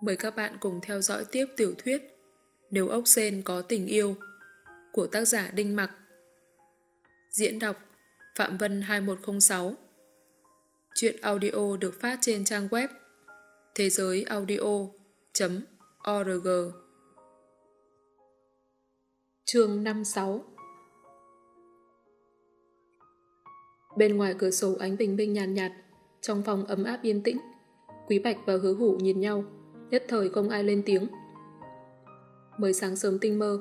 Mời các bạn cùng theo dõi tiếp tiểu thuyết Nếu ốc sen có tình yêu của tác giả Đinh Mặc. Diễn đọc Phạm Vân 2106 Chuyện audio được phát trên trang web thế giới audio.org Chương 56 Bên ngoài cửa sổ ánh bình minh nhàn nhạt, nhạt, trong phòng ấm áp yên tĩnh, Quý Bạch và Hứa Hủ nhìn nhau, nhất thời không ai lên tiếng. Mới sáng sớm tinh mơ,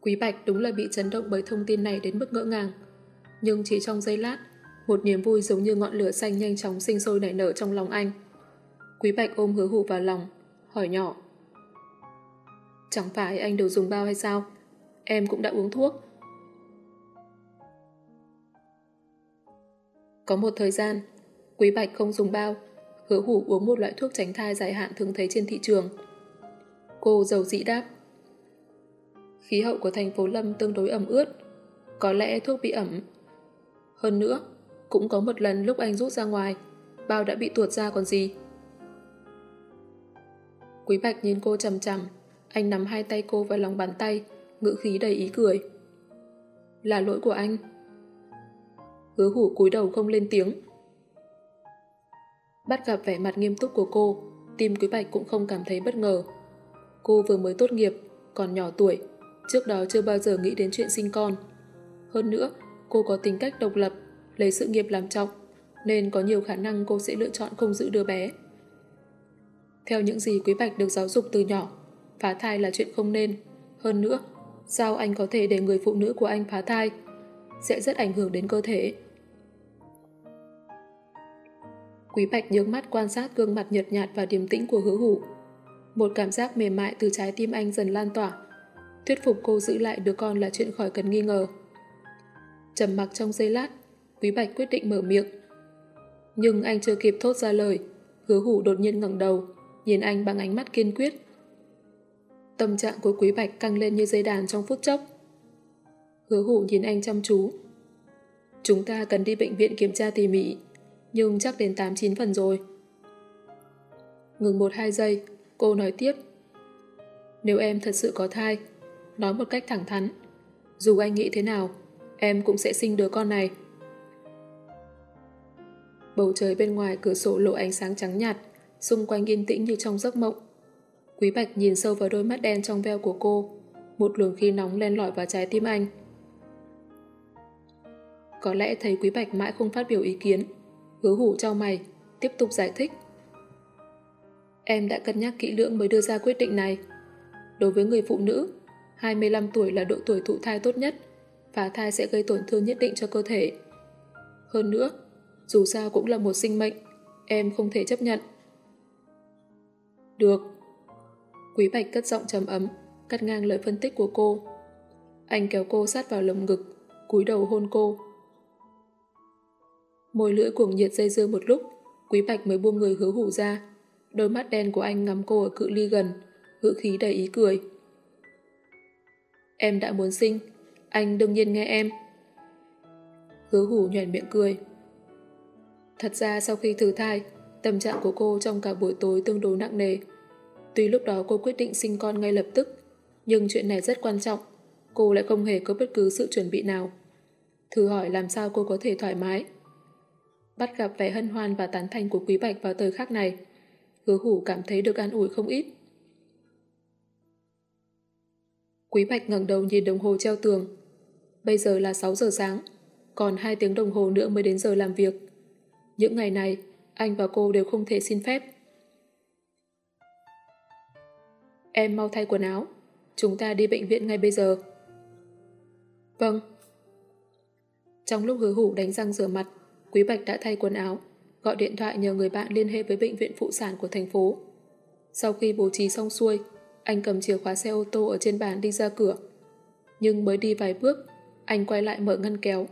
Quý Bạch đúng là bị chấn động bởi thông tin này đến mức ngỡ ngàng. Nhưng chỉ trong giây lát, một niềm vui giống như ngọn lửa xanh nhanh chóng sinh sôi nảy nở trong lòng anh. Quý Bạch ôm hứa hủ vào lòng, hỏi nhỏ. Chẳng phải anh đều dùng bao hay sao? Em cũng đã uống thuốc. Có một thời gian, Quý Bạch không dùng bao, hứa hủ uống một loại thuốc tránh thai dài hạn thường thấy trên thị trường. Cô giàu dĩ đáp. Khí hậu của thành phố Lâm tương đối ẩm ướt, có lẽ thuốc bị ẩm. Hơn nữa, cũng có một lần lúc anh rút ra ngoài, bao đã bị tuột ra còn gì. Quý Bạch nhìn cô chầm chầm, anh nắm hai tay cô vào lòng bàn tay, ngữ khí đầy ý cười. Là lỗi của anh. Hứa hủ cúi đầu không lên tiếng. Bắt gặp vẻ mặt nghiêm túc của cô, tim Quý Bạch cũng không cảm thấy bất ngờ. Cô vừa mới tốt nghiệp, còn nhỏ tuổi, trước đó chưa bao giờ nghĩ đến chuyện sinh con. Hơn nữa, cô có tính cách độc lập, lấy sự nghiệp làm trọng, nên có nhiều khả năng cô sẽ lựa chọn không giữ đứa bé. Theo những gì Quý Bạch được giáo dục từ nhỏ, phá thai là chuyện không nên. Hơn nữa, sao anh có thể để người phụ nữ của anh phá thai? Sẽ rất ảnh hưởng đến cơ thể. Quý Bạch nhướng mắt quan sát gương mặt nhợt nhạt và điềm tĩnh của hứa hủ. Một cảm giác mềm mại từ trái tim anh dần lan tỏa. Thuyết phục cô giữ lại đứa con là chuyện khỏi cần nghi ngờ. trầm mặc trong giây lát, Quý Bạch quyết định mở miệng. Nhưng anh chưa kịp thốt ra lời, hứa hủ đột nhiên ngẩng đầu, nhìn anh bằng ánh mắt kiên quyết. Tâm trạng của Quý Bạch căng lên như dây đàn trong phút chốc. Hứa hủ nhìn anh chăm chú. Chúng ta cần đi bệnh viện kiểm tra tỉ mỉ, nhưng chắc đến 8-9 phần rồi. Ngừng một hai giây, cô nói tiếp. Nếu em thật sự có thai, nói một cách thẳng thắn, dù anh nghĩ thế nào, em cũng sẽ sinh đứa con này. Bầu trời bên ngoài cửa sổ lộ ánh sáng trắng nhạt, xung quanh yên tĩnh như trong giấc mộng. Quý Bạch nhìn sâu vào đôi mắt đen trong veo của cô, một luồng khí nóng len lỏi vào trái tim anh. Có lẽ thấy Quý Bạch mãi không phát biểu ý kiến, hứa hủ cho mày, tiếp tục giải thích. Em đã cân nhắc kỹ lưỡng mới đưa ra quyết định này. Đối với người phụ nữ, 25 tuổi là độ tuổi thụ thai tốt nhất, phá thai sẽ gây tổn thương nhất định cho cơ thể. Hơn nữa, dù sao cũng là một sinh mệnh, em không thể chấp nhận. Được. Quý Bạch cất giọng trầm ấm, cắt ngang lời phân tích của cô. Anh kéo cô sát vào lồng ngực, cúi đầu hôn cô. Môi lưỡi cuồng nhiệt dây dưa một lúc, Quý Bạch mới buông người hứa hủ ra. Đôi mắt đen của anh ngắm cô ở cự ly gần, ngữ khí đầy ý cười. Em đã muốn sinh, anh đương nhiên nghe em. Hứa hủ nhoèn miệng cười. Thật ra sau khi thử thai, tâm trạng của cô trong cả buổi tối tương đối nặng nề. Tuy lúc đó cô quyết định sinh con ngay lập tức, nhưng chuyện này rất quan trọng. Cô lại không hề có bất cứ sự chuẩn bị nào. Thử hỏi làm sao cô có thể thoải mái. Bắt gặp vẻ hân hoan và tán thành của Quý Bạch vào thời khắc này, hứa hủ cảm thấy được an ủi không ít. Quý Bạch ngẩng đầu nhìn đồng hồ treo tường. Bây giờ là 6 giờ sáng, còn 2 tiếng đồng hồ nữa mới đến giờ làm việc. Những ngày này, anh và cô đều không thể xin phép. Em mau thay quần áo. Chúng ta đi bệnh viện ngay bây giờ. Vâng. Trong lúc hứa hủ đánh răng rửa mặt, Quý Bạch đã thay quần áo, gọi điện thoại nhờ người bạn liên hệ với bệnh viện phụ sản của thành phố. Sau khi bố trí xong xuôi, anh cầm chìa khóa xe ô tô ở trên bàn đi ra cửa. Nhưng mới đi vài bước, anh quay lại mở ngăn kéo,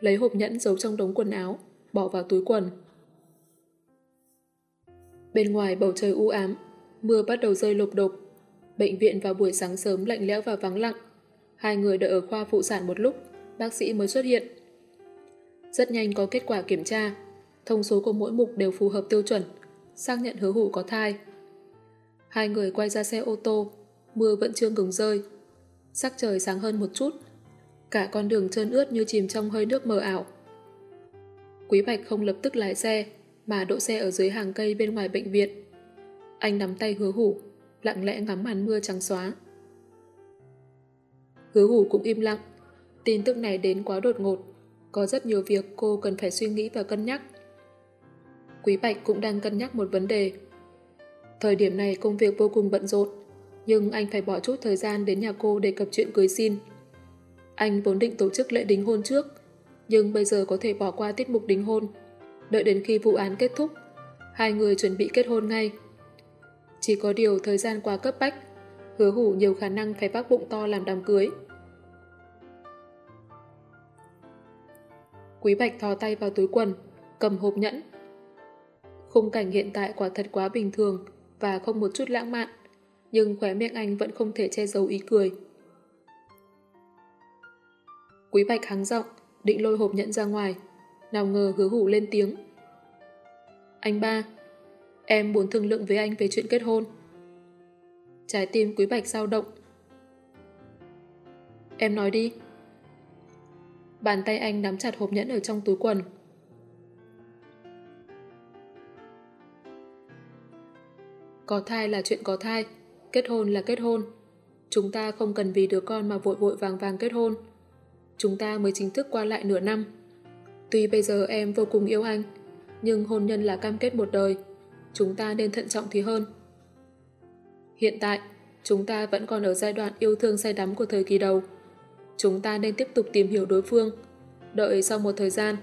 lấy hộp nhẫn giấu trong đống quần áo, bỏ vào túi quần. Bên ngoài bầu trời u ám, mưa bắt đầu rơi lộp đột. Bệnh viện vào buổi sáng sớm lạnh lẽo và vắng lặng. Hai người đợi ở khoa phụ sản một lúc, bác sĩ mới xuất hiện. Rất nhanh có kết quả kiểm tra. Thông số của mỗi mục đều phù hợp tiêu chuẩn, xác nhận hứa hủ có thai. Hai người quay ra xe ô tô, mưa vẫn chưa ngừng rơi. Sắc trời sáng hơn một chút, cả con đường trơn ướt như chìm trong hơi nước mờ ảo. Quý Bạch không lập tức lái xe, mà đỗ xe ở dưới hàng cây bên ngoài bệnh viện. Anh nắm tay hứa hủ, lặng lẽ ngắm màn mưa trắng xóa. Hứa hủ cũng im lặng. Tin tức này đến quá đột ngột. Có rất nhiều việc cô cần phải suy nghĩ và cân nhắc. Quý Bạch cũng đang cân nhắc một vấn đề. Thời điểm này công việc vô cùng bận rộn, nhưng anh phải bỏ chút thời gian đến nhà cô đề cập chuyện cưới xin. Anh vốn định tổ chức lễ đính hôn trước, nhưng bây giờ có thể bỏ qua tiết mục đính hôn. Đợi đến khi vụ án kết thúc, hai người chuẩn bị kết hôn ngay. Chỉ có điều thời gian quá cấp bách, hứa hủ nhiều khả năng phải bác bụng to làm đám cưới. Quý Bạch thò tay vào túi quần, cầm hộp nhẫn. Khung cảnh hiện tại quả thật quá bình thường và không một chút lãng mạn, nhưng khóe miệng anh vẫn không thể che giấu ý cười. Quý Bạch hắng giọng, định lôi hộp nhẫn ra ngoài, nào ngờ hứa hủ lên tiếng. Anh ba, em muốn thương lượng với anh về chuyện kết hôn. Trái tim Quý Bạch dao động. Em nói đi. Bàn tay anh nắm chặt hộp nhẫn ở trong túi quần. Có thai là chuyện có thai, kết hôn là kết hôn. Chúng ta không cần vì đứa con mà vội vội vàng vàng kết hôn. Chúng ta mới chính thức qua lại nửa năm. Tuy bây giờ em vô cùng yêu anh, nhưng hôn nhân là cam kết một đời. Chúng ta nên thận trọng thì hơn. Hiện tại, chúng ta vẫn còn ở giai đoạn yêu thương say đắm của thời kỳ đầu. Chúng ta nên tiếp tục tìm hiểu đối phương. Đợi sau một thời gian,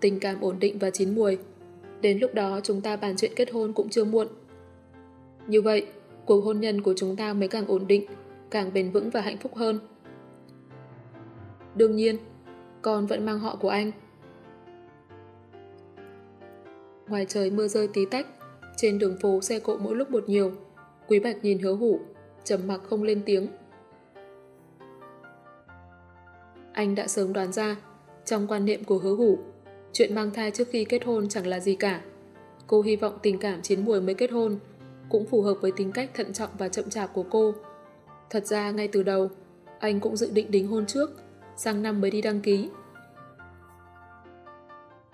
tình cảm ổn định và chín mùi. Đến lúc đó chúng ta bàn chuyện kết hôn cũng chưa muộn. Như vậy, cuộc hôn nhân của chúng ta mới càng ổn định, càng bền vững và hạnh phúc hơn. Đương nhiên, con vẫn mang họ của anh. Ngoài trời mưa rơi tí tách, trên đường phố xe cộ mỗi lúc một nhiều. Quý Bạch nhìn hứa hủ, trầm mặc không lên tiếng. Anh đã sớm đoán ra, trong quan niệm của hứa hủ, chuyện mang thai trước khi kết hôn chẳng là gì cả. Cô hy vọng tình cảm chín mùi mới kết hôn, cũng phù hợp với tính cách thận trọng và chậm chạp của cô. Thật ra ngay từ đầu, anh cũng dự định đính hôn trước, sang năm mới đi đăng ký.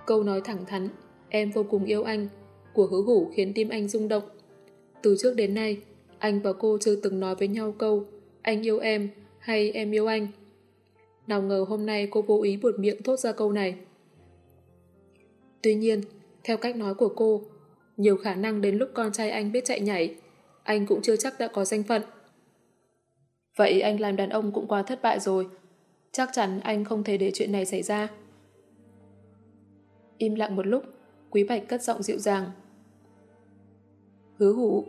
Câu nói thẳng thắn, em vô cùng yêu anh, của hứa hủ khiến tim anh rung động. Từ trước đến nay, anh và cô chưa từng nói với nhau câu anh yêu em hay em yêu anh. Nào ngờ hôm nay cô vô ý buột miệng thốt ra câu này. Tuy nhiên, theo cách nói của cô, nhiều khả năng đến lúc con trai anh biết chạy nhảy, anh cũng chưa chắc đã có danh phận. Vậy anh làm đàn ông cũng quá thất bại rồi. Chắc chắn anh không thể để chuyện này xảy ra. Im lặng một lúc, Quý Bạch cất giọng dịu dàng. Hứa hủ,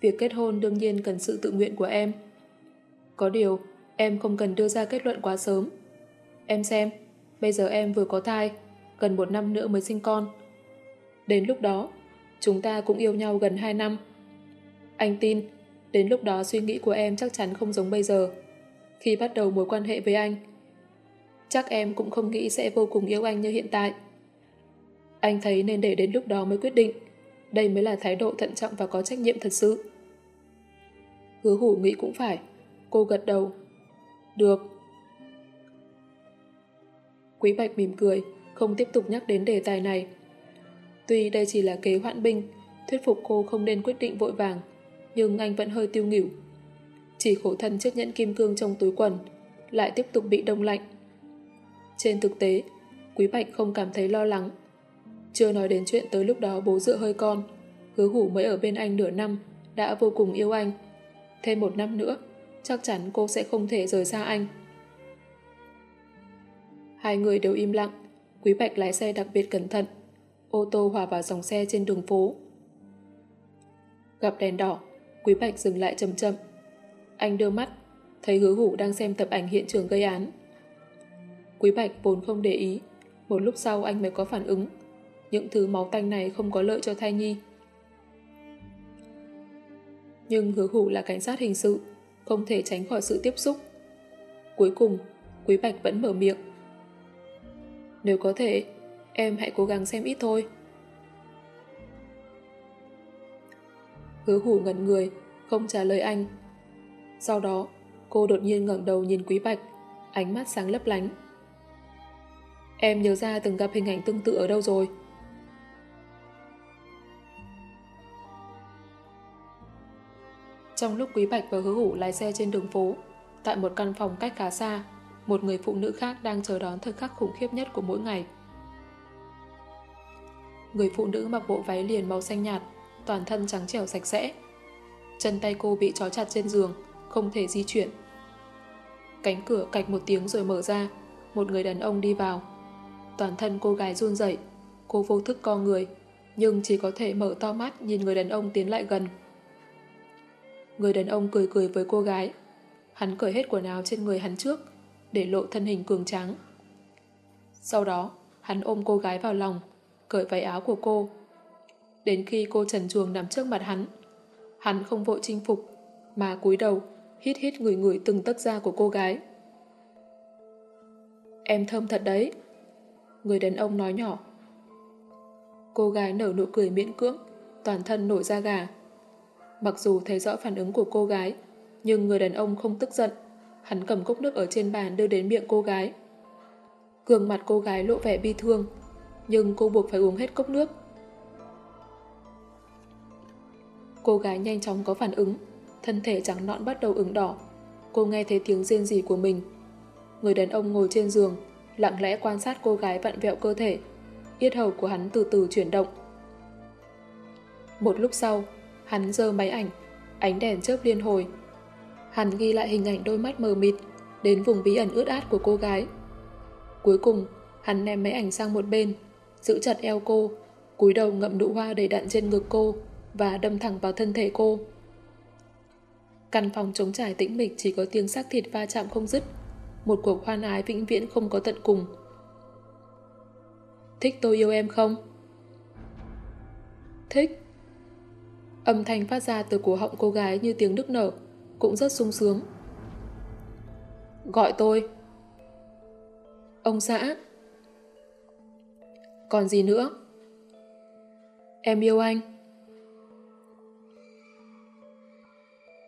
việc kết hôn đương nhiên cần sự tự nguyện của em. Có điều, em không cần đưa ra kết luận quá sớm. Em xem, bây giờ em vừa có thai, gần một năm nữa mới sinh con. Đến lúc đó, chúng ta cũng yêu nhau gần 2 năm. Anh tin, đến lúc đó suy nghĩ của em chắc chắn không giống bây giờ. Khi bắt đầu mối quan hệ với anh, chắc em cũng không nghĩ sẽ vô cùng yêu anh như hiện tại. Anh thấy nên để đến lúc đó mới quyết định. Đây mới là thái độ thận trọng và có trách nhiệm thật sự. Hứa hủ nghĩ cũng phải. Cô gật đầu. Được. Quý Bạch mỉm cười, không tiếp tục nhắc đến đề tài này. Tuy đây chỉ là kế hoãn binh, thuyết phục cô không nên quyết định vội vàng, nhưng anh vẫn hơi tiêu nghỉu. Chỉ khổ thân chiếc nhẫn kim cương trong túi quần, lại tiếp tục bị đông lạnh. Trên thực tế, Quý Bạch không cảm thấy lo lắng. Chưa nói đến chuyện tới lúc đó bố dựa hơi con, hứa hủ mới ở bên anh nửa năm, đã vô cùng yêu anh. Thêm một năm nữa, chắc chắn cô sẽ không thể rời xa anh. Hai người đều im lặng, Quý Bạch lái xe đặc biệt cẩn thận. Ô tô hòa vào dòng xe trên đường phố. Gặp đèn đỏ, Quý Bạch dừng lại chậm chậm. Anh đưa mắt, thấy hứa hủ đang xem tập ảnh hiện trường gây án. Quý Bạch vốn không để ý, một lúc sau anh mới có phản ứng. Những thứ máu tanh này không có lợi cho thai nhi. Nhưng hứa hủ là cảnh sát hình sự, không thể tránh khỏi sự tiếp xúc. Cuối cùng, Quý Bạch vẫn mở miệng. Nếu có thể, em hãy cố gắng xem ít thôi. Hứa hủ ngẩn người, không trả lời anh. Sau đó, cô đột nhiên ngẩng đầu nhìn Quý Bạch, ánh mắt sáng lấp lánh. Em nhớ ra từng gặp hình ảnh tương tự ở đâu rồi. Trong lúc Quý Bạch và Hứa Hủ lái xe trên đường phố, tại một căn phòng cách khá xa, một người phụ nữ khác đang chờ đón thời khắc khủng khiếp nhất của mỗi ngày. Người phụ nữ mặc bộ váy liền màu xanh nhạt, toàn thân trắng trẻo sạch sẽ. Chân tay cô bị trói chặt trên giường, không thể di chuyển. Cánh cửa cạch một tiếng rồi mở ra, một người đàn ông đi vào. Toàn thân cô gái run rẩy, cô vô thức co người, nhưng chỉ có thể mở to mắt nhìn người đàn ông tiến lại gần. Người đàn ông cười cười với cô gái. Hắn cởi hết quần áo trên người hắn trước, để lộ thân hình cường tráng. Sau đó, hắn ôm cô gái vào lòng, cởi váy áo của cô. Đến khi cô trần chuồng nằm trước mặt hắn, hắn không vội chinh phục, mà cúi đầu, hít hít người người từng tấc da của cô gái. Em thơm thật đấy. Người đàn ông nói nhỏ. Cô gái nở nụ cười miễn cưỡng, toàn thân nổi da gà. Mặc dù thấy rõ phản ứng của cô gái, nhưng người đàn ông không tức giận. Hắn cầm cốc nước ở trên bàn đưa đến miệng cô gái. Gương mặt cô gái lộ vẻ bi thương, nhưng cô buộc phải uống hết cốc nước. Cô gái nhanh chóng có phản ứng, thân thể trắng nõn bắt đầu ửng đỏ. Cô nghe thấy tiếng rên rỉ của mình. Người đàn ông ngồi trên giường, lặng lẽ quan sát cô gái vặn vẹo cơ thể. Yết hầu của hắn từ từ chuyển động. Một lúc sau, hắn giơ máy ảnh, ánh đèn chớp liên hồi. Hắn ghi lại hình ảnh đôi mắt mờ mịt đến vùng bí ẩn ướt át của cô gái. Cuối cùng, hắn ném máy ảnh sang một bên, giữ chặt eo cô, cúi đầu ngậm nụ hoa đầy đặn trên ngực cô và đâm thẳng vào thân thể cô. Căn phòng trống trải tĩnh mịch chỉ có tiếng xác thịt va chạm không dứt, một cuộc hoan ái vĩnh viễn không có tận cùng. Thích tôi yêu em không? Thích. Âm thanh phát ra từ cổ họng cô gái như tiếng nức nở, cũng rất sung sướng. Gọi tôi. Ông xã. Còn gì nữa? Em yêu anh.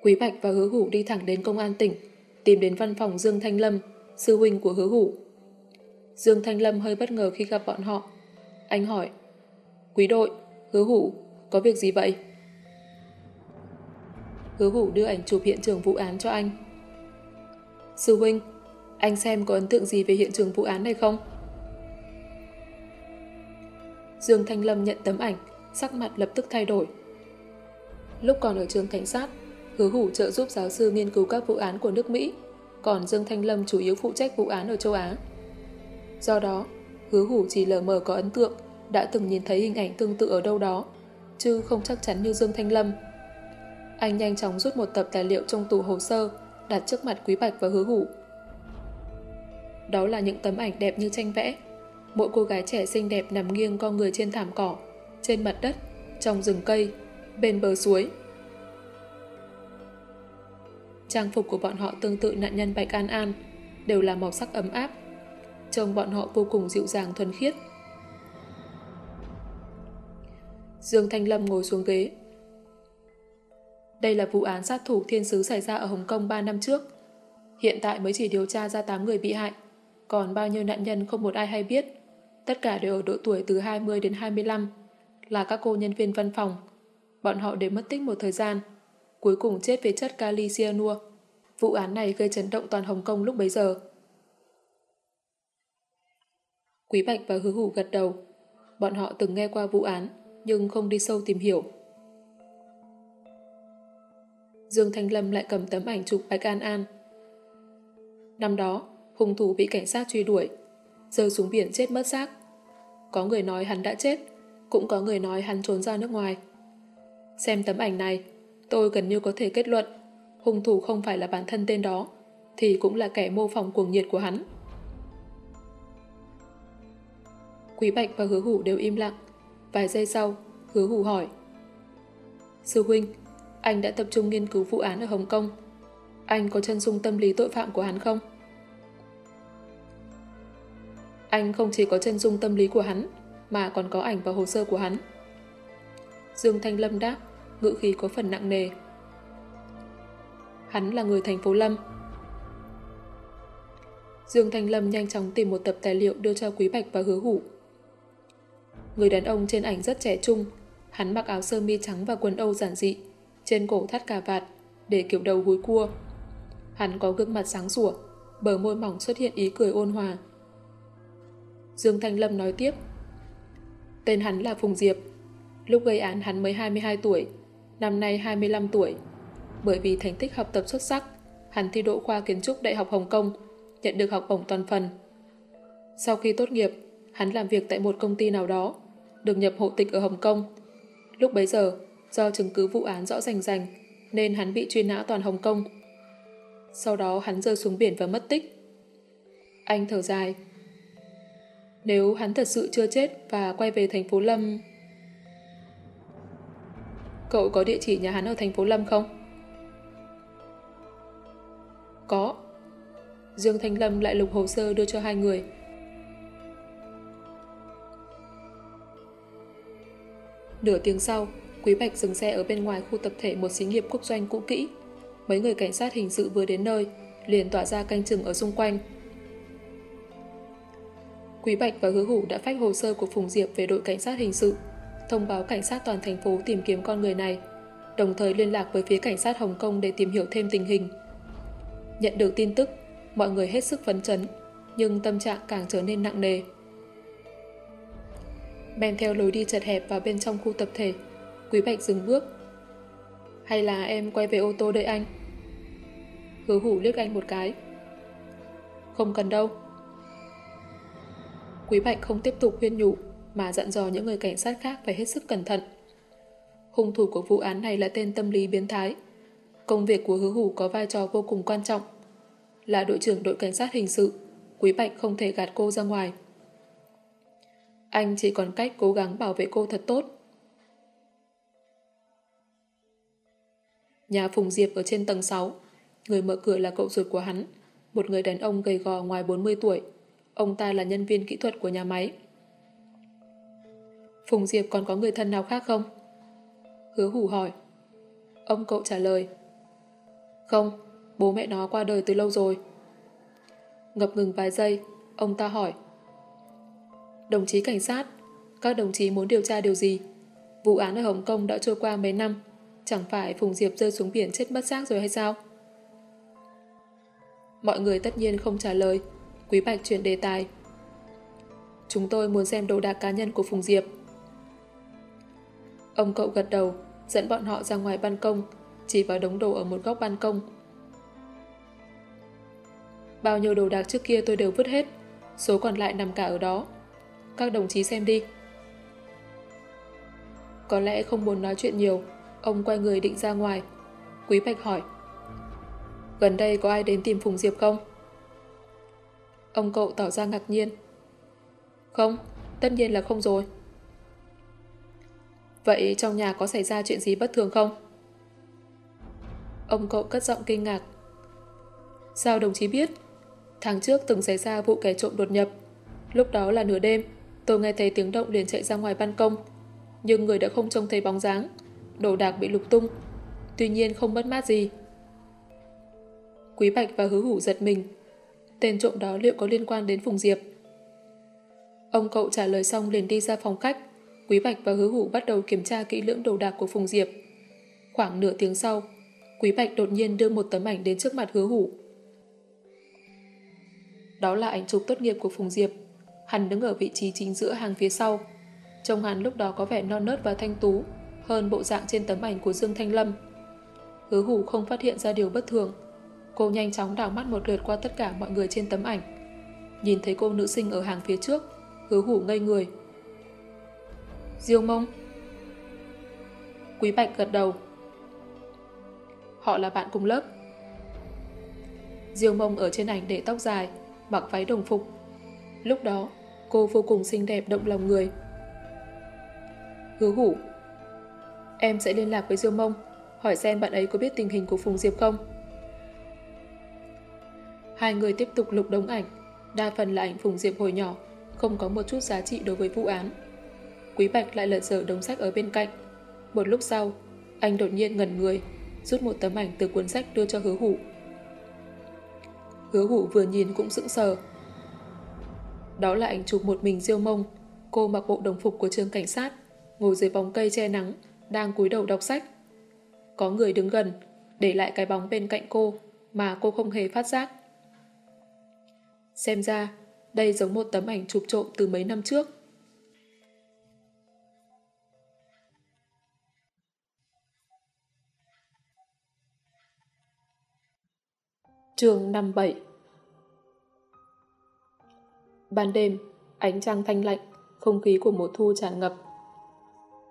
Quý Bạch và Hứa Hủ đi thẳng đến công an tỉnh, tìm đến văn phòng Dương Thanh Lâm, sư huynh của Hứa Hủ. Dương Thanh Lâm hơi bất ngờ khi gặp bọn họ. Anh hỏi, Quý đội, Hứa Hủ, có việc gì vậy? Hứa Hủ đưa ảnh chụp hiện trường vụ án cho anh. Sư huynh, anh xem có ấn tượng gì về hiện trường vụ án này không? Dương Thanh Lâm nhận tấm ảnh, sắc mặt lập tức thay đổi. Lúc còn ở trường cảnh sát, Hứa Hủ trợ giúp giáo sư nghiên cứu các vụ án của nước Mỹ, còn Dương Thanh Lâm chủ yếu phụ trách vụ án ở châu Á. Do đó, Hứa Hủ chỉ lờ mờ có ấn tượng đã từng nhìn thấy hình ảnh tương tự ở đâu đó, chứ không chắc chắn như Dương Thanh Lâm. Anh nhanh chóng rút một tập tài liệu trong tủ hồ sơ, đặt trước mặt Quý Bạch và Hứa Hủ. Đó là những tấm ảnh đẹp như tranh vẽ. Mỗi cô gái trẻ xinh đẹp nằm nghiêng con người trên thảm cỏ, trên mặt đất, trong rừng cây, bên bờ suối. Trang phục của bọn họ tương tự nạn nhân Bạch An An, đều là màu sắc ấm áp. Trông bọn họ vô cùng dịu dàng thuần khiết. Dương Thanh Lâm ngồi xuống ghế. Đây là vụ án sát thủ thiên sứ xảy ra ở Hồng Kông 3 năm trước. Hiện tại mới chỉ điều tra ra 8 người bị hại, còn bao nhiêu nạn nhân không một ai hay biết. Tất cả đều ở độ tuổi từ 20 đến 25, là các cô nhân viên văn phòng. Bọn họ đều mất tích một thời gian cuối cùng chết vì chất kali cyanua. Vụ án này gây chấn động toàn Hồng Kông lúc bấy giờ. Quý Bạch và Hứa Hủ gật đầu. Bọn họ từng nghe qua vụ án, nhưng không đi sâu tìm hiểu. Dương Thanh Lâm lại cầm tấm ảnh chụp Bạch An An. Năm đó, hung thủ bị cảnh sát truy đuổi, rơi xuống biển chết mất xác. Có người nói hắn đã chết, cũng có người nói hắn trốn ra nước ngoài. Xem tấm ảnh này, tôi gần như có thể kết luận hung thủ không phải là bản thân tên đó thì cũng là kẻ mô phỏng cuồng nhiệt của hắn. Quý Bạch và Hứa Hủ đều im lặng. Vài giây sau, Hứa Hủ hỏi Sư huynh, anh đã tập trung nghiên cứu vụ án ở Hồng Kông. Anh có chân dung tâm lý tội phạm của hắn không? Anh không chỉ có chân dung tâm lý của hắn, mà còn có ảnh và hồ sơ của hắn. Dương Thanh Lâm đáp ngữ khí có phần nặng nề. Hắn là người thành phố Lâm. Dương Thanh Lâm nhanh chóng tìm một tập tài liệu đưa cho Quý Bạch và hứa hủ. Người đàn ông trên ảnh rất trẻ trung, hắn mặc áo sơ mi trắng và quần âu giản dị, trên cổ thắt cà vạt, để kiểu đầu húi cua. Hắn có gương mặt sáng sủa, bờ môi mỏng xuất hiện ý cười ôn hòa. Dương Thanh Lâm nói tiếp. Tên hắn là Phùng Diệp. Lúc gây án hắn mới 22 tuổi, năm nay 25 tuổi. Bởi vì thành tích học tập xuất sắc, hắn thi đỗ khoa kiến trúc Đại học Hồng Kông, nhận được học bổng toàn phần. Sau khi tốt nghiệp, hắn làm việc tại một công ty nào đó, được nhập hộ tịch ở Hồng Kông. Lúc bấy giờ, do chứng cứ vụ án rõ rành rành, nên hắn bị truy nã toàn Hồng Kông. Sau đó hắn rơi xuống biển và mất tích. Anh thở dài. Nếu hắn thật sự chưa chết và quay về thành phố Lâm... Cậu có địa chỉ nhà hắn ở thành phố Lâm không? Có. Dương Thanh Lâm lại lục hồ sơ đưa cho hai người. Nửa tiếng sau, Quý Bạch dừng xe ở bên ngoài khu tập thể một xí nghiệp quốc doanh cũ kỹ. Mấy người cảnh sát hình sự vừa đến nơi, liền tỏa ra canh chừng ở xung quanh. Quý Bạch và Hứa Hủ đã phách hồ sơ của Phùng Diệp về đội cảnh sát hình sự, thông báo cảnh sát toàn thành phố tìm kiếm con người này, đồng thời liên lạc với phía cảnh sát Hồng Kông để tìm hiểu thêm tình hình. Nhận được tin tức, mọi người hết sức phấn chấn, nhưng tâm trạng càng trở nên nặng nề. Men theo lối đi chật hẹp vào bên trong khu tập thể, Quý Bạch dừng bước. Hay là em quay về ô tô đợi anh? Hứa hủ liếc anh một cái. Không cần đâu. Quý Bạch không tiếp tục huyên nhủ mà dặn dò những người cảnh sát khác phải hết sức cẩn thận. Hung thủ của vụ án này là tên tâm lý biến thái. Công việc của hứa hủ có vai trò vô cùng quan trọng. Là đội trưởng đội cảnh sát hình sự, Quý Bạch không thể gạt cô ra ngoài. Anh chỉ còn cách cố gắng bảo vệ cô thật tốt. Nhà Phùng Diệp ở trên tầng 6. Người mở cửa là cậu ruột của hắn, một người đàn ông gầy gò ngoài 40 tuổi. Ông ta là nhân viên kỹ thuật của nhà máy. Phùng Diệp còn có người thân nào khác không? Hứa hủ hỏi. Ông cậu trả lời. Không, bố mẹ nó qua đời từ lâu rồi. Ngập ngừng vài giây, ông ta hỏi. Đồng chí cảnh sát, các đồng chí muốn điều tra điều gì? Vụ án ở Hồng Kông đã trôi qua mấy năm, chẳng phải Phùng Diệp rơi xuống biển chết mất xác rồi hay sao? Mọi người tất nhiên không trả lời, Quý Bạch chuyển đề tài. Chúng tôi muốn xem đồ đạc cá nhân của Phùng Diệp. Ông cậu gật đầu, dẫn bọn họ ra ngoài ban công, chỉ vào đống đồ ở một góc ban công. Bao nhiêu đồ đạc trước kia tôi đều vứt hết, số còn lại nằm cả ở đó. Các đồng chí xem đi. Có lẽ không muốn nói chuyện nhiều, ông quay người định ra ngoài. Quý Bạch hỏi. Gần đây có ai đến tìm Phùng Diệp không? Ông cậu tỏ ra ngạc nhiên. Không, tất nhiên là không rồi. Vậy trong nhà có xảy ra chuyện gì bất thường không? Ông cậu cất giọng kinh ngạc. Sao đồng chí biết? Tháng trước từng xảy ra vụ kẻ trộm đột nhập. Lúc đó là nửa đêm, tôi nghe thấy tiếng động liền chạy ra ngoài ban công. Nhưng người đã không trông thấy bóng dáng. Đồ đạc bị lục tung. Tuy nhiên không mất mát gì. Quý Bạch và Hứa Hủ giật mình. Tên trộm đó liệu có liên quan đến Phùng Diệp? Ông cậu trả lời xong liền đi ra phòng khách. Quý Bạch và Hứa Hủ bắt đầu kiểm tra kỹ lưỡng đồ đạc của Phùng Diệp. Khoảng nửa tiếng sau, Quý Bạch đột nhiên đưa một tấm ảnh đến trước mặt Hứa Hủ. Đó là ảnh chụp tốt nghiệp của Phùng Diệp. Hắn đứng ở vị trí chính giữa hàng phía sau. Trông hắn lúc đó có vẻ non nớt và thanh tú, hơn bộ dạng trên tấm ảnh của Dương Thanh Lâm. Hứa Hủ không phát hiện ra điều bất thường. Cô nhanh chóng đảo mắt một lượt qua tất cả mọi người trên tấm ảnh. Nhìn thấy cô nữ sinh ở hàng phía trước, Hứa Hủ ngây người. Diêu mông Quý Bạch gật đầu Họ là bạn cùng lớp Diêu mông ở trên ảnh để tóc dài Mặc váy đồng phục Lúc đó cô vô cùng xinh đẹp động lòng người Hứa hủ Em sẽ liên lạc với Diêu mông Hỏi xem bạn ấy có biết tình hình của Phùng Diệp không Hai người tiếp tục lục đống ảnh Đa phần là ảnh Phùng Diệp hồi nhỏ Không có một chút giá trị đối với vụ án Quý Bạch lại lật dở đống sách ở bên cạnh. Một lúc sau, anh đột nhiên ngẩn người, rút một tấm ảnh từ cuốn sách đưa cho hứa hủ. Hứa hủ vừa nhìn cũng sững sờ. Đó là ảnh chụp một mình diêu mông, cô mặc bộ đồng phục của trường cảnh sát, ngồi dưới bóng cây che nắng, đang cúi đầu đọc sách. Có người đứng gần, để lại cái bóng bên cạnh cô, mà cô không hề phát giác. Xem ra, đây giống một tấm ảnh chụp trộm từ mấy năm trước. Trường 57 Ban đêm, ánh trăng thanh lạnh, không khí của mùa thu tràn ngập.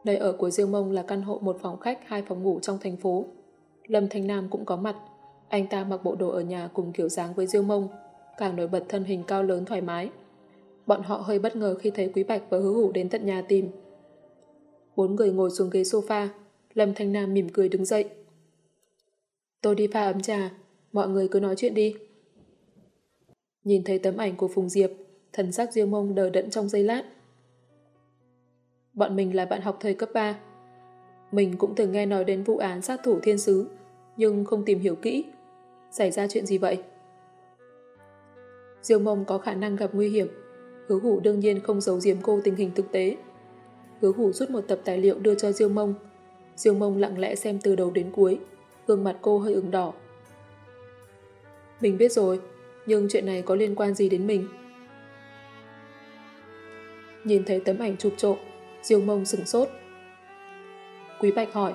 Nơi ở của Diêu Mông là căn hộ một phòng khách, hai phòng ngủ trong thành phố. Lâm Thanh Nam cũng có mặt. Anh ta mặc bộ đồ ở nhà cùng kiểu dáng với Diêu Mông, càng nổi bật thân hình cao lớn thoải mái. Bọn họ hơi bất ngờ khi thấy Quý Bạch và Hứa Hủ đến tận nhà tìm. Bốn người ngồi xuống ghế sofa, Lâm Thanh Nam mỉm cười đứng dậy. Tôi đi pha ấm trà, mọi người cứ nói chuyện đi. Nhìn thấy tấm ảnh của Phùng Diệp, thần sắc Diêu Mông đờ đẫn trong giây lát. Bọn mình là bạn học thời cấp 3. Mình cũng từng nghe nói đến vụ án sát thủ thiên sứ, nhưng không tìm hiểu kỹ. Xảy ra chuyện gì vậy? Diêu Mông có khả năng gặp nguy hiểm. Hứa hủ đương nhiên không giấu giếm cô tình hình thực tế. Hứa hủ rút một tập tài liệu đưa cho Diêu Mông. Diêu Mông lặng lẽ xem từ đầu đến cuối. Gương mặt cô hơi ửng đỏ. Mình biết rồi, nhưng chuyện này có liên quan gì đến mình? Nhìn thấy tấm ảnh chụp trộm, Diêu Mông sửng sốt. Quý Bạch hỏi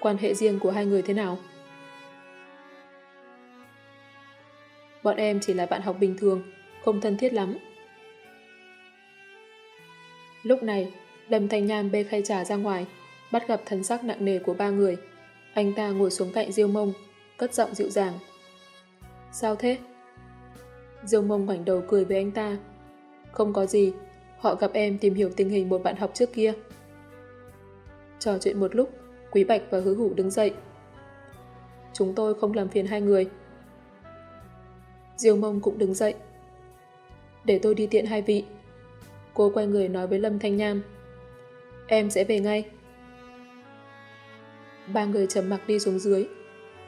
Quan hệ riêng của hai người thế nào? Bọn em chỉ là bạn học bình thường, không thân thiết lắm. Lúc này, Lâm Thanh Nham bê khay trà ra ngoài, bắt gặp thân sắc nặng nề của ba người. Anh ta ngồi xuống cạnh Diêu Mông, cất giọng dịu dàng. Sao thế? Diêu Mông ngoảnh đầu cười với anh ta. Không có gì, họ gặp em tìm hiểu tình hình một bạn học trước kia. Trò chuyện một lúc, Quý Bạch và Hứa Hủ đứng dậy. Chúng tôi không làm phiền hai người. Diêu Mông cũng đứng dậy. Để tôi đi tiện hai vị. Cô quay người nói với Lâm Thanh Nham. Em sẽ về ngay. Ba người trầm mặc đi xuống dưới.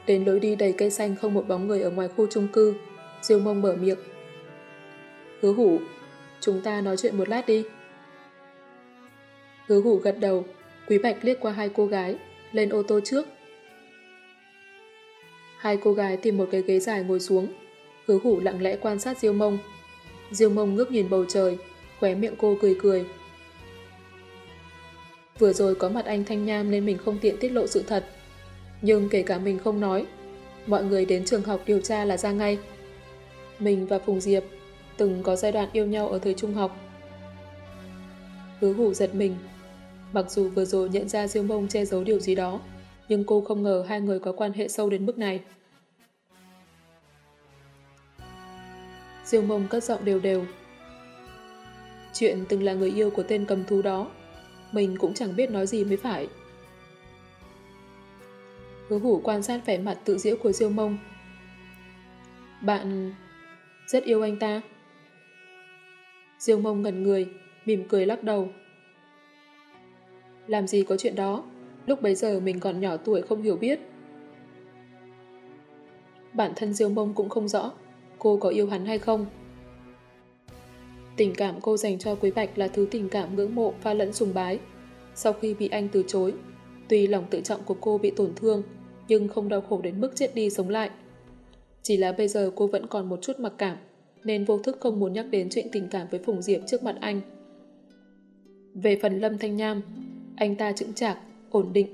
Đến lối đi đầy cây xanh không một bóng người ở ngoài khu chung cư. Diêu Mông mở miệng. Hứa hủ, chúng ta nói chuyện một lát đi. Hứa hủ gật đầu, Quý Bạch liếc qua hai cô gái, lên ô tô trước. Hai cô gái tìm một cái ghế dài ngồi xuống. Hứa hủ lặng lẽ quan sát Diêu Mông. Diêu Mông ngước nhìn bầu trời, khóe miệng cô cười cười. Vừa rồi có mặt anh Thanh Nham nên mình không tiện tiết lộ sự thật. Nhưng kể cả mình không nói, mọi người đến trường học điều tra là ra ngay. Mình và Phùng Diệp từng có giai đoạn yêu nhau ở thời trung học. Hứa hủ giật mình. Mặc dù vừa rồi nhận ra Diêu Mông che giấu điều gì đó, nhưng cô không ngờ hai người có quan hệ sâu đến mức này. Diêu Mông cất giọng đều đều. Chuyện từng là người yêu của tên cầm thú đó, mình cũng chẳng biết nói gì mới phải. Hứa hủ quan sát vẻ mặt tự diễu của Diêu Mông. Bạn rất yêu anh ta. Diêu Mông ngẩn người, mỉm cười lắc đầu. Làm gì có chuyện đó, lúc bấy giờ mình còn nhỏ tuổi không hiểu biết. Bản thân Diêu Mông cũng không rõ cô có yêu hắn hay không. Tình cảm cô dành cho Quý Bạch là thứ tình cảm ngưỡng mộ pha lẫn sùng bái. Sau khi bị anh từ chối, tuy lòng tự trọng của cô bị tổn thương, nhưng không đau khổ đến mức chết đi sống lại. Chỉ là bây giờ cô vẫn còn một chút mặc cảm, nên vô thức không muốn nhắc đến chuyện tình cảm với Phùng Diệp trước mặt anh. Về phần Lâm Thanh Nham, anh ta chững chạc, ổn định,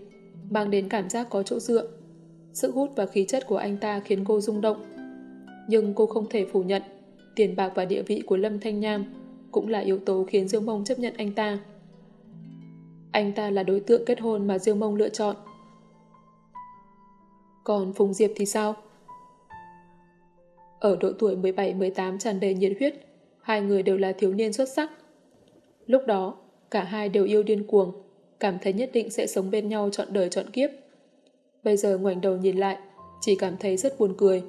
mang đến cảm giác có chỗ dựa. Sự hút và khí chất của anh ta khiến cô rung động. Nhưng cô không thể phủ nhận, tiền bạc và địa vị của Lâm Thanh Nham cũng là yếu tố khiến Dương Mông chấp nhận anh ta. Anh ta là đối tượng kết hôn mà Dương Mông lựa chọn. Còn Phùng Diệp thì sao? Ở độ tuổi 17-18 tràn đầy nhiệt huyết, hai người đều là thiếu niên xuất sắc. Lúc đó, cả hai đều yêu điên cuồng, cảm thấy nhất định sẽ sống bên nhau trọn đời trọn kiếp. Bây giờ ngoảnh đầu nhìn lại, chỉ cảm thấy rất buồn cười.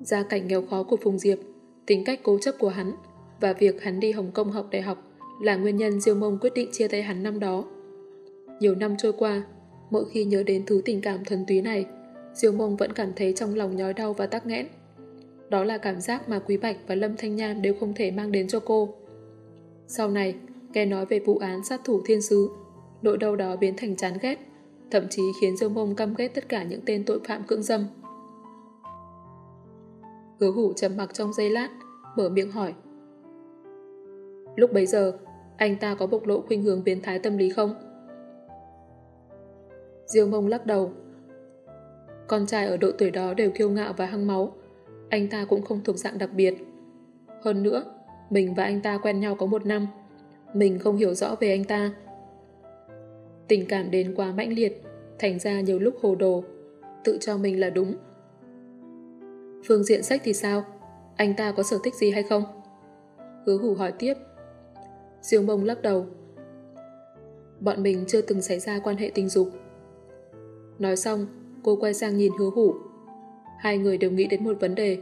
Gia cảnh nghèo khó của Phùng Diệp, tính cách cố chấp của hắn và việc hắn đi Hồng Kông học đại học là nguyên nhân Diêu Mông quyết định chia tay hắn năm đó. Nhiều năm trôi qua, mỗi khi nhớ đến thứ tình cảm thuần túy này, Diêu mông vẫn cảm thấy trong lòng nhói đau và tắc nghẽn. Đó là cảm giác mà Quý Bạch và Lâm Thanh Nham đều không thể mang đến cho cô. Sau này, nghe nói về vụ án sát thủ thiên sứ, nỗi đau đó biến thành chán ghét, thậm chí khiến Diêu mông căm ghét tất cả những tên tội phạm cưỡng dâm. Hứa hủ trầm mặc trong giây lát, mở miệng hỏi. Lúc bấy giờ, anh ta có bộc lộ khuynh hướng biến thái tâm lý không? Diêu mông lắc đầu. Con trai ở độ tuổi đó đều kiêu ngạo và hăng máu. Anh ta cũng không thuộc dạng đặc biệt. Hơn nữa, mình và anh ta quen nhau có một năm. Mình không hiểu rõ về anh ta. Tình cảm đến quá mãnh liệt, thành ra nhiều lúc hồ đồ, tự cho mình là đúng. Phương diện sách thì sao? Anh ta có sở thích gì hay không? Hứa hủ hỏi tiếp. Diêu mông lắc đầu. Bọn mình chưa từng xảy ra quan hệ tình dục. Nói xong, cô quay sang nhìn hứa hủ. Hai người đều nghĩ đến một vấn đề.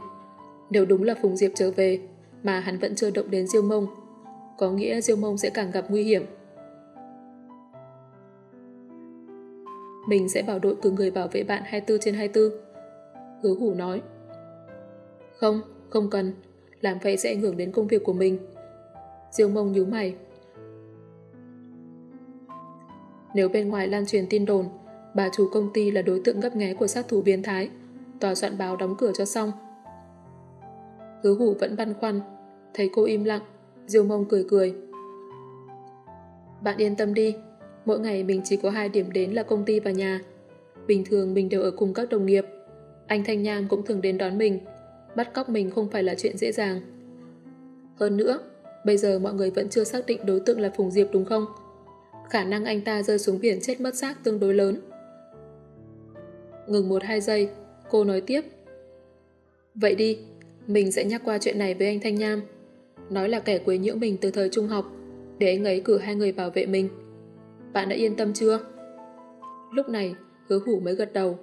Nếu đúng là Phùng Diệp trở về, mà hắn vẫn chưa động đến Diêu mông, có nghĩa Diêu mông sẽ càng gặp nguy hiểm. Mình sẽ bảo đội cử người bảo vệ bạn 24 trên 24. Hứa hủ nói. Không, không cần. Làm vậy sẽ ảnh hưởng đến công việc của mình. Diêu mông nhíu mày. Nếu bên ngoài lan truyền tin đồn, bà chủ công ty là đối tượng gấp nghé của sát thủ biến thái, tòa soạn báo đóng cửa cho xong. Hứa hủ vẫn băn khoăn, thấy cô im lặng, Diêu mông cười cười. Bạn yên tâm đi, mỗi ngày mình chỉ có hai điểm đến là công ty và nhà. Bình thường mình đều ở cùng các đồng nghiệp. Anh Thanh Nham cũng thường đến đón mình. Bắt cóc mình không phải là chuyện dễ dàng. Hơn nữa, bây giờ mọi người vẫn chưa xác định đối tượng là Phùng Diệp đúng không? Khả năng anh ta rơi xuống biển chết mất xác tương đối lớn. Ngừng một hai giây, cô nói tiếp. Vậy đi, mình sẽ nhắc qua chuyện này với anh Thanh Nham. Nói là kẻ quấy nhiễu mình từ thời trung học, để anh ấy cử hai người bảo vệ mình. Bạn đã yên tâm chưa? Lúc này, hứa hủ mới gật đầu.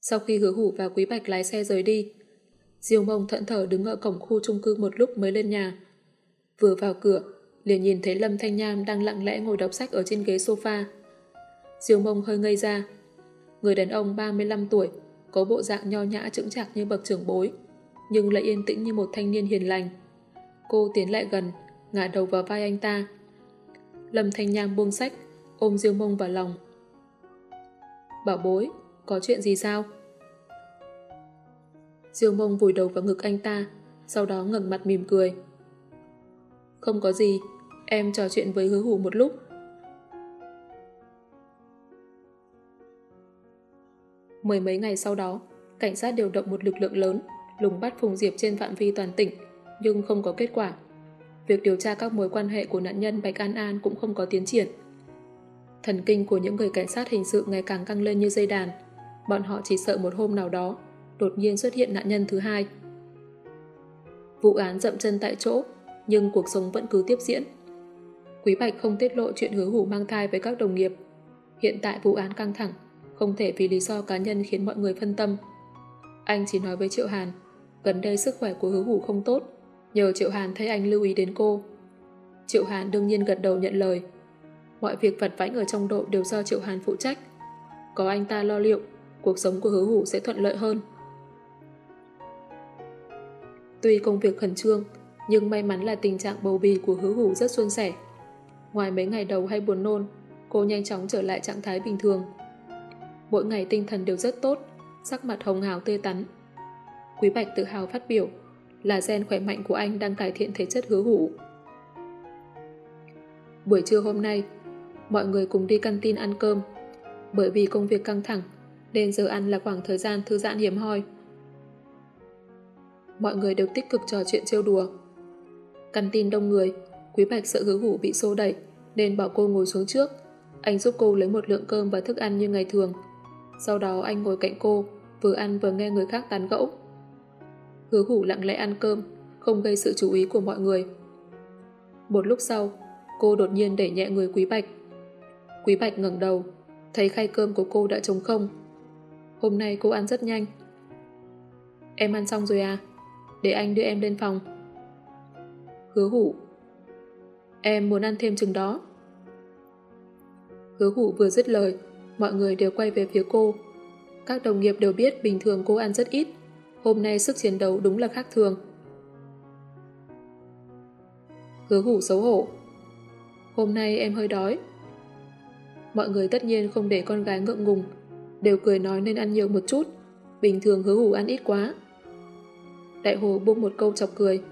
Sau khi hứa hủ và Quý Bạch lái xe rời đi, Diêu mông thận thở đứng ở cổng khu chung cư một lúc mới lên nhà. Vừa vào cửa, liền nhìn thấy Lâm Thanh Nham đang lặng lẽ ngồi đọc sách ở trên ghế sofa. Diêu mông hơi ngây ra. Người đàn ông 35 tuổi, có bộ dạng nho nhã chững chạc như bậc trưởng bối, nhưng lại yên tĩnh như một thanh niên hiền lành. Cô tiến lại gần, ngả đầu vào vai anh ta. Lâm Thanh Nham buông sách, ôm Diêu mông vào lòng. Bảo bối, có chuyện gì sao? Diêu mông vùi đầu vào ngực anh ta, sau đó ngẩng mặt mỉm cười. Không có gì, em trò chuyện với hứa hủ một lúc. Mười mấy ngày sau đó, cảnh sát điều động một lực lượng lớn, lùng bắt Phùng Diệp trên phạm vi toàn tỉnh, nhưng không có kết quả. Việc điều tra các mối quan hệ của nạn nhân Bạch An An cũng không có tiến triển. Thần kinh của những người cảnh sát hình sự ngày càng căng lên như dây đàn. Bọn họ chỉ sợ một hôm nào đó, đột nhiên xuất hiện nạn nhân thứ hai. Vụ án dậm chân tại chỗ, nhưng cuộc sống vẫn cứ tiếp diễn. Quý Bạch không tiết lộ chuyện hứa hủ mang thai với các đồng nghiệp. Hiện tại vụ án căng thẳng, không thể vì lý do cá nhân khiến mọi người phân tâm. Anh chỉ nói với Triệu Hàn, gần đây sức khỏe của hứa hủ không tốt, nhờ Triệu Hàn thấy anh lưu ý đến cô. Triệu Hàn đương nhiên gật đầu nhận lời. Mọi việc vặt vãnh ở trong đội đều do Triệu Hàn phụ trách. Có anh ta lo liệu, cuộc sống của hứa hủ sẽ thuận lợi hơn. Tuy công việc khẩn trương, nhưng may mắn là tình trạng bầu bì của hứa hủ rất suôn sẻ. Ngoài mấy ngày đầu hay buồn nôn, cô nhanh chóng trở lại trạng thái bình thường. Mỗi ngày tinh thần đều rất tốt, sắc mặt hồng hào tươi tắn. Quý Bạch tự hào phát biểu là gen khỏe mạnh của anh đang cải thiện thể chất hứa hủ. Buổi trưa hôm nay, mọi người cùng đi căn tin ăn cơm. Bởi vì công việc căng thẳng, nên giờ ăn là khoảng thời gian thư giãn hiếm hoi. Mọi người đều tích cực trò chuyện trêu đùa. Căn tin đông người, Quý Bạch sợ hứa hủ bị xô đẩy, nên bảo cô ngồi xuống trước. Anh giúp cô lấy một lượng cơm và thức ăn như ngày thường. Sau đó anh ngồi cạnh cô, vừa ăn vừa nghe người khác tán gẫu. Hứa hủ lặng lẽ ăn cơm, không gây sự chú ý của mọi người. Một lúc sau, cô đột nhiên đẩy nhẹ người Quý Bạch. Quý Bạch ngẩng đầu, thấy khay cơm của cô đã trống không. Hôm nay cô ăn rất nhanh. Em ăn xong rồi à? Để anh đưa em lên phòng. Hứa hủ. Em muốn ăn thêm chừng đó. Hứa hủ vừa dứt lời, mọi người đều quay về phía cô. Các đồng nghiệp đều biết bình thường cô ăn rất ít, hôm nay sức chiến đấu đúng là khác thường. Hứa hủ xấu hổ. Hôm nay em hơi đói. Mọi người tất nhiên không để con gái ngượng ngùng, đều cười nói nên ăn nhiều một chút. Bình thường hứa hủ ăn ít quá. Đại hồ buông một câu chọc cười.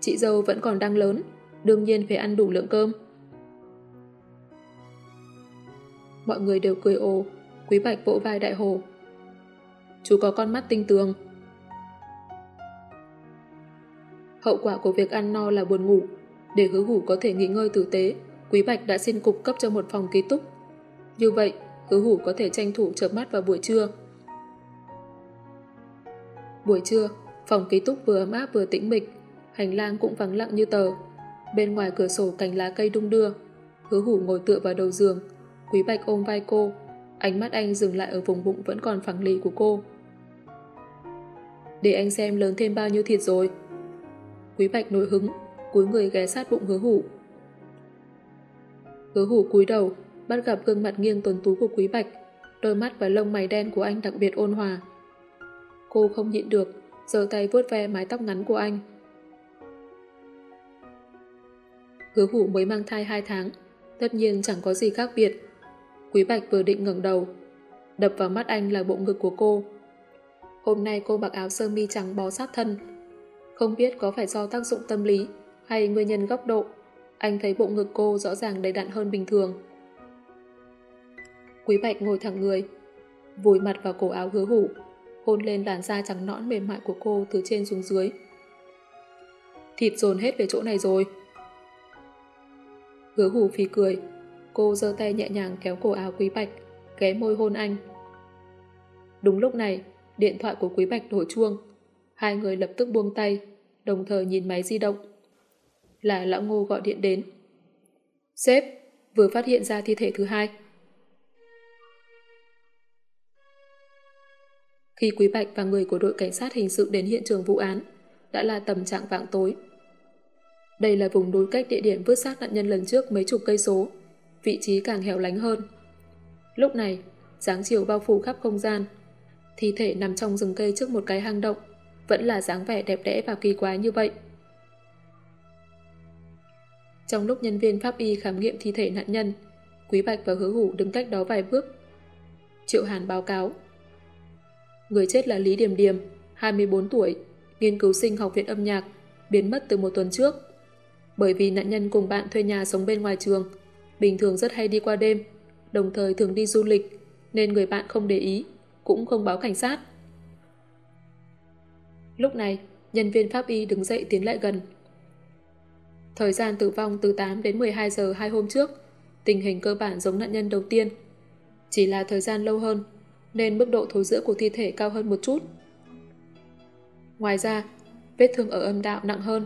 Chị dâu vẫn còn đang lớn, đương nhiên phải ăn đủ lượng cơm. Mọi người đều cười ồ, Quý Bạch vỗ vai Đại Hồ. Chú có con mắt tinh tường. Hậu quả của việc ăn no là buồn ngủ. Để hứa hủ có thể nghỉ ngơi tử tế, Quý Bạch đã xin cục cấp cho một phòng ký túc. Như vậy, hứa hủ có thể tranh thủ chợp mắt vào buổi trưa. Buổi trưa, phòng ký túc vừa ấm áp vừa tĩnh mịch, hành lang cũng vắng lặng như tờ. Bên ngoài cửa sổ cành lá cây đung đưa, hứa hủ ngồi tựa vào đầu giường, Quý Bạch ôm vai cô, ánh mắt anh dừng lại ở vùng bụng vẫn còn phẳng lì của cô. Để anh xem lớn thêm bao nhiêu thịt rồi. Quý Bạch nổi hứng, cúi người ghé sát bụng hứa hủ. Hứa hủ cúi đầu, bắt gặp gương mặt nghiêng tuần tú của Quý Bạch, đôi mắt và lông mày đen của anh đặc biệt ôn hòa. Cô không nhịn được, giơ tay vuốt ve mái tóc ngắn của anh. Hứa hủ mới mang thai 2 tháng, tất nhiên chẳng có gì khác biệt. Quý Bạch vừa định ngẩng đầu, đập vào mắt anh là bộ ngực của cô. Hôm nay cô mặc áo sơ mi trắng bó sát thân. Không biết có phải do tác dụng tâm lý hay nguyên nhân góc độ, anh thấy bộ ngực cô rõ ràng đầy đặn hơn bình thường. Quý Bạch ngồi thẳng người, vùi mặt vào cổ áo hứa hủ, hôn lên làn da trắng nõn mềm mại của cô từ trên xuống dưới. Thịt dồn hết về chỗ này rồi. Hứa hù phì cười, cô giơ tay nhẹ nhàng kéo cổ áo Quý Bạch, ghé môi hôn anh. Đúng lúc này, điện thoại của Quý Bạch đổ chuông. Hai người lập tức buông tay, đồng thời nhìn máy di động. Là lão ngô gọi điện đến. Sếp, vừa phát hiện ra thi thể thứ hai. Khi Quý Bạch và người của đội cảnh sát hình sự đến hiện trường vụ án, đã là tầm trạng vạng tối. Đây là vùng núi cách địa điểm vứt xác nạn nhân lần trước mấy chục cây số, vị trí càng hẻo lánh hơn. Lúc này, dáng chiều bao phủ khắp không gian, thi thể nằm trong rừng cây trước một cái hang động, vẫn là dáng vẻ đẹp đẽ và kỳ quái như vậy. Trong lúc nhân viên pháp y khám nghiệm thi thể nạn nhân, Quý Bạch và Hứa Hủ đứng cách đó vài bước. Triệu Hàn báo cáo. Người chết là Lý Điềm Điềm, 24 tuổi, nghiên cứu sinh học viện âm nhạc, biến mất từ một tuần trước. Bởi vì nạn nhân cùng bạn thuê nhà sống bên ngoài trường, bình thường rất hay đi qua đêm, đồng thời thường đi du lịch, nên người bạn không để ý, cũng không báo cảnh sát. Lúc này, nhân viên pháp y đứng dậy tiến lại gần. Thời gian tử vong từ 8 đến 12 giờ hai hôm trước, tình hình cơ bản giống nạn nhân đầu tiên. Chỉ là thời gian lâu hơn, nên mức độ thối giữa của thi thể cao hơn một chút. Ngoài ra, vết thương ở âm đạo nặng hơn.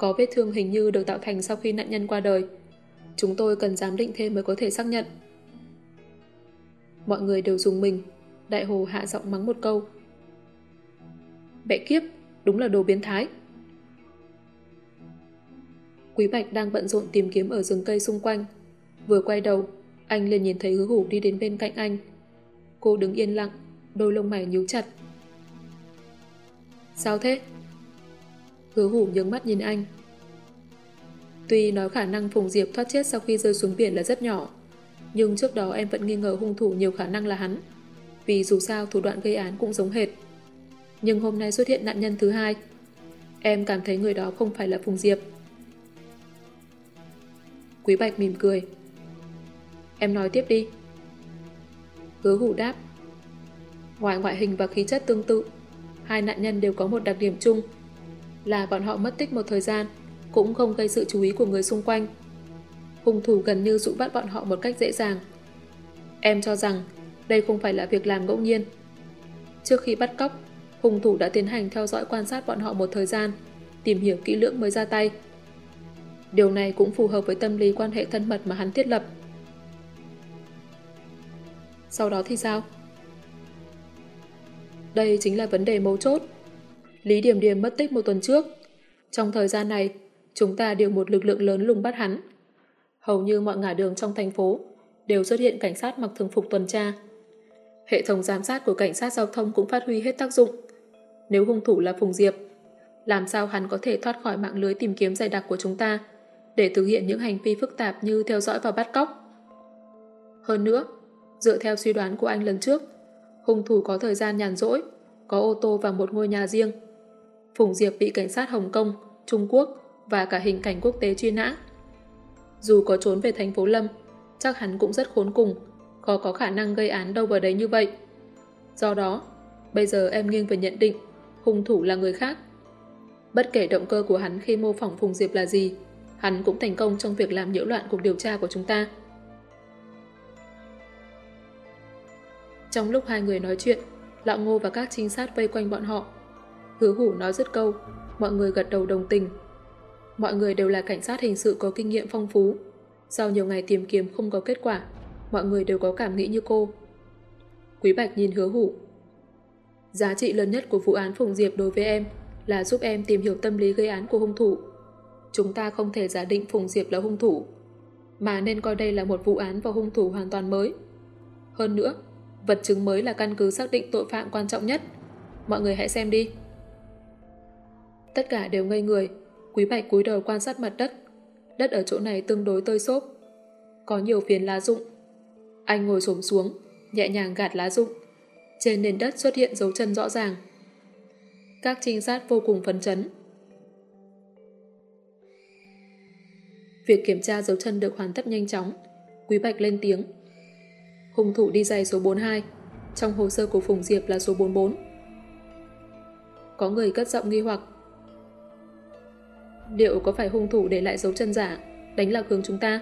Có vết thương hình như được tạo thành sau khi nạn nhân qua đời. Chúng tôi cần giám định thêm mới có thể xác nhận. Mọi người đều dùng mình. Đại Hồ hạ giọng mắng một câu. Bệ kiếp, đúng là đồ biến thái. Quý Bạch đang bận rộn tìm kiếm ở rừng cây xung quanh. Vừa quay đầu, anh liền nhìn thấy hứa hủ đi đến bên cạnh anh. Cô đứng yên lặng, đôi lông mày nhíu chặt. Sao thế? Hứa hủ nhướng mắt nhìn anh. Tuy nói khả năng Phùng Diệp thoát chết sau khi rơi xuống biển là rất nhỏ, nhưng trước đó em vẫn nghi ngờ hung thủ nhiều khả năng là hắn, vì dù sao thủ đoạn gây án cũng giống hệt. Nhưng hôm nay xuất hiện nạn nhân thứ hai, em cảm thấy người đó không phải là Phùng Diệp. Quý Bạch mỉm cười. Em nói tiếp đi. Hứa hủ đáp. Ngoài ngoại hình và khí chất tương tự, hai nạn nhân đều có một đặc điểm chung là bọn họ mất tích một thời gian, cũng không gây sự chú ý của người xung quanh. Hung thủ gần như dụ bắt bọn họ một cách dễ dàng. Em cho rằng đây không phải là việc làm ngẫu nhiên. Trước khi bắt cóc, hung thủ đã tiến hành theo dõi quan sát bọn họ một thời gian, tìm hiểu kỹ lưỡng mới ra tay. Điều này cũng phù hợp với tâm lý quan hệ thân mật mà hắn thiết lập. Sau đó thì sao? Đây chính là vấn đề mấu chốt. Lý Điểm Điểm mất tích một tuần trước. Trong thời gian này, chúng ta điều một lực lượng lớn lùng bắt hắn. Hầu như mọi ngả đường trong thành phố đều xuất hiện cảnh sát mặc thường phục tuần tra. Hệ thống giám sát của cảnh sát giao thông cũng phát huy hết tác dụng. Nếu hung thủ là Phùng Diệp, làm sao hắn có thể thoát khỏi mạng lưới tìm kiếm dày đặc của chúng ta để thực hiện những hành vi phức tạp như theo dõi và bắt cóc? Hơn nữa, dựa theo suy đoán của anh lần trước, hung thủ có thời gian nhàn rỗi, có ô tô và một ngôi nhà riêng. Phùng Diệp bị cảnh sát Hồng Kông, Trung Quốc và cả hình cảnh quốc tế truy nã. Dù có trốn về thành phố Lâm, chắc hắn cũng rất khốn cùng, khó có khả năng gây án đâu vào đấy như vậy. Do đó, bây giờ em nghiêng về nhận định hung thủ là người khác. Bất kể động cơ của hắn khi mô phỏng Phùng Diệp là gì, hắn cũng thành công trong việc làm nhiễu loạn cuộc điều tra của chúng ta. Trong lúc hai người nói chuyện, Lão Ngô và các trinh sát vây quanh bọn họ. Hứa hủ nói dứt câu, mọi người gật đầu đồng tình. Mọi người đều là cảnh sát hình sự có kinh nghiệm phong phú. Sau nhiều ngày tìm kiếm không có kết quả, mọi người đều có cảm nghĩ như cô. Quý Bạch nhìn hứa hủ. Giá trị lớn nhất của vụ án Phùng Diệp đối với em là giúp em tìm hiểu tâm lý gây án của hung thủ. Chúng ta không thể giả định Phùng Diệp là hung thủ, mà nên coi đây là một vụ án và hung thủ hoàn toàn mới. Hơn nữa, vật chứng mới là căn cứ xác định tội phạm quan trọng nhất. Mọi người hãy xem đi. Tất cả đều ngây người, Quý Bạch cúi đầu quan sát mặt đất. Đất ở chỗ này tương đối tơi xốp. Có nhiều phiến lá rụng. Anh ngồi xổm xuống, nhẹ nhàng gạt lá rụng. Trên nền đất xuất hiện dấu chân rõ ràng. Các trinh sát vô cùng phấn chấn. Việc kiểm tra dấu chân được hoàn tất nhanh chóng. Quý Bạch lên tiếng. Hung thủ đi giày số 42. Trong hồ sơ của Phùng Diệp là số 44. Có người cất giọng nghi hoặc. Liệu có phải hung thủ để lại dấu chân giả, đánh lạc hướng chúng ta?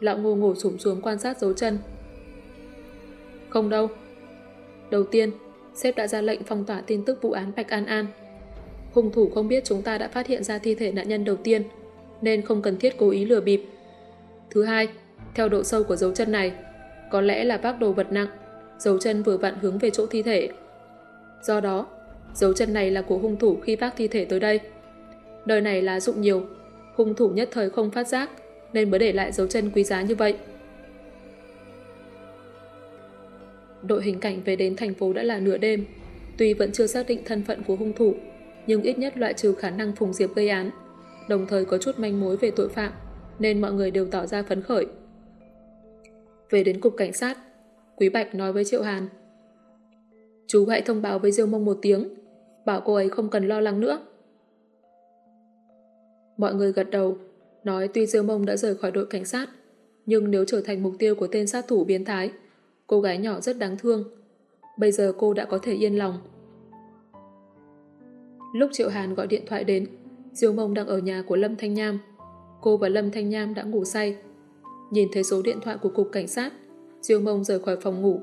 Lão ngô ngồi sụm xuống quan sát dấu chân. Không đâu. Đầu tiên, sếp đã ra lệnh phong tỏa tin tức vụ án Bạch An An. Hung thủ không biết chúng ta đã phát hiện ra thi thể nạn nhân đầu tiên, nên không cần thiết cố ý lừa bịp. Thứ hai, theo độ sâu của dấu chân này, có lẽ là vác đồ vật nặng, dấu chân vừa vặn hướng về chỗ thi thể. Do đó, dấu chân này là của hung thủ khi vác thi thể tới đây. Đời này lá dụng nhiều, hung thủ nhất thời không phát giác, nên mới để lại dấu chân quý giá như vậy. Đội hình cảnh về đến thành phố đã là nửa đêm, tuy vẫn chưa xác định thân phận của hung thủ, nhưng ít nhất loại trừ khả năng Phùng Diệp gây án, đồng thời có chút manh mối về tội phạm, nên mọi người đều tỏ ra phấn khởi. Về đến cục cảnh sát, Quý Bạch nói với Triệu Hàn. Chú hãy thông báo với Diêu Mông một tiếng, bảo cô ấy không cần lo lắng nữa. Mọi người gật đầu, nói tuy Diêu Mông đã rời khỏi đội cảnh sát, nhưng nếu trở thành mục tiêu của tên sát thủ biến thái, cô gái nhỏ rất đáng thương. Bây giờ cô đã có thể yên lòng. Lúc Triệu Hàn gọi điện thoại đến, Diêu Mông đang ở nhà của Lâm Thanh Nham. Cô và Lâm Thanh Nham đã ngủ say, Nhìn thấy số điện thoại của cục cảnh sát, Diêu Mông rời khỏi phòng ngủ,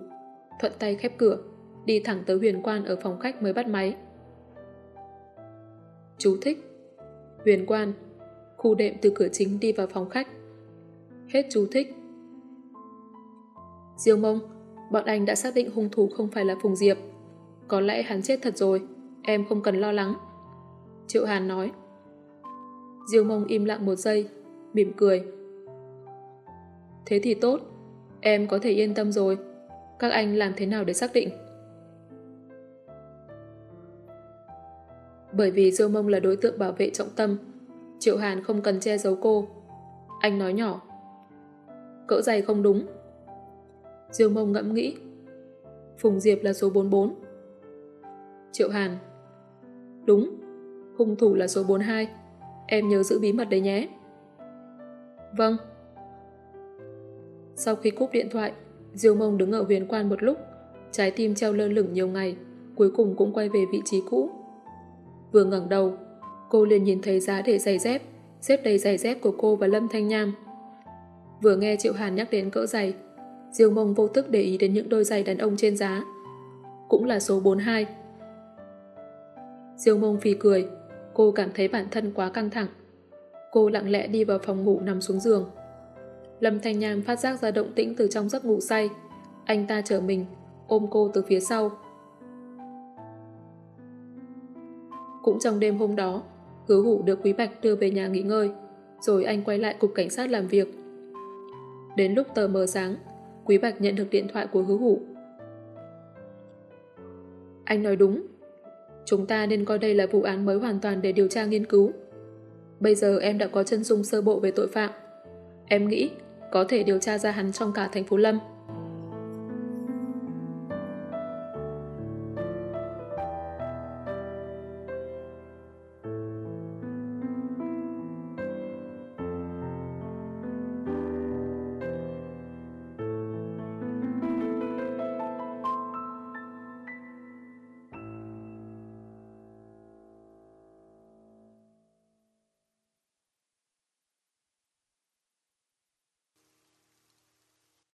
thuận tay khép cửa, đi thẳng tới huyền quan ở phòng khách mới bắt máy. Chú thích. Huyền quan. Khu đệm từ cửa chính đi vào phòng khách. Hết chú thích. Diêu mông Bọn anh đã xác định hung thủ không phải là Phùng Diệp. Có lẽ hắn chết thật rồi Em không cần lo lắng. Triệu Hàn nói. Diêu mông im lặng một giây Mỉm cười. Thế thì tốt, em có thể yên tâm rồi. Các anh làm thế nào để xác định? Bởi vì Diêu Mông là đối tượng bảo vệ trọng tâm, Triệu Hàn không cần che giấu cô. Anh nói nhỏ. Cỡ giày không đúng. Diêu Mông ngẫm nghĩ. Phùng Diệp là số 44. Triệu Hàn. Đúng, hung thủ là số 42. Em nhớ giữ bí mật đấy nhé. Vâng. Sau khi cúp điện thoại, Diêu Mông đứng ở huyền quan một lúc, trái tim treo lơ lửng nhiều ngày, cuối cùng cũng quay về vị trí cũ. Vừa ngẩng đầu, cô liền nhìn thấy giá để giày dép, xếp đầy giày dép của cô và Lâm Thanh Nham. Vừa nghe Triệu Hàn nhắc đến cỡ giày, Diêu Mông vô thức để ý đến những đôi giày đàn ông trên giá. Cũng là số 42. Diêu Mông phì cười, cô cảm thấy bản thân quá căng thẳng. Cô lặng lẽ đi vào phòng ngủ nằm xuống giường. Lâm Thanh Nham phát giác ra động tĩnh từ trong giấc ngủ say. Anh ta chở mình, ôm cô từ phía sau. Cũng trong đêm hôm đó, Hứa hủ được Quý Bạch đưa về nhà nghỉ ngơi, rồi anh quay lại cục cảnh sát làm việc. Đến lúc tờ mờ sáng, Quý Bạch nhận được điện thoại của hứa hủ. Anh nói đúng. Chúng ta nên coi đây là vụ án mới hoàn toàn để điều tra nghiên cứu. Bây giờ em đã có chân dung sơ bộ về tội phạm. Em nghĩ có thể điều tra ra hắn trong cả thành phố Lâm.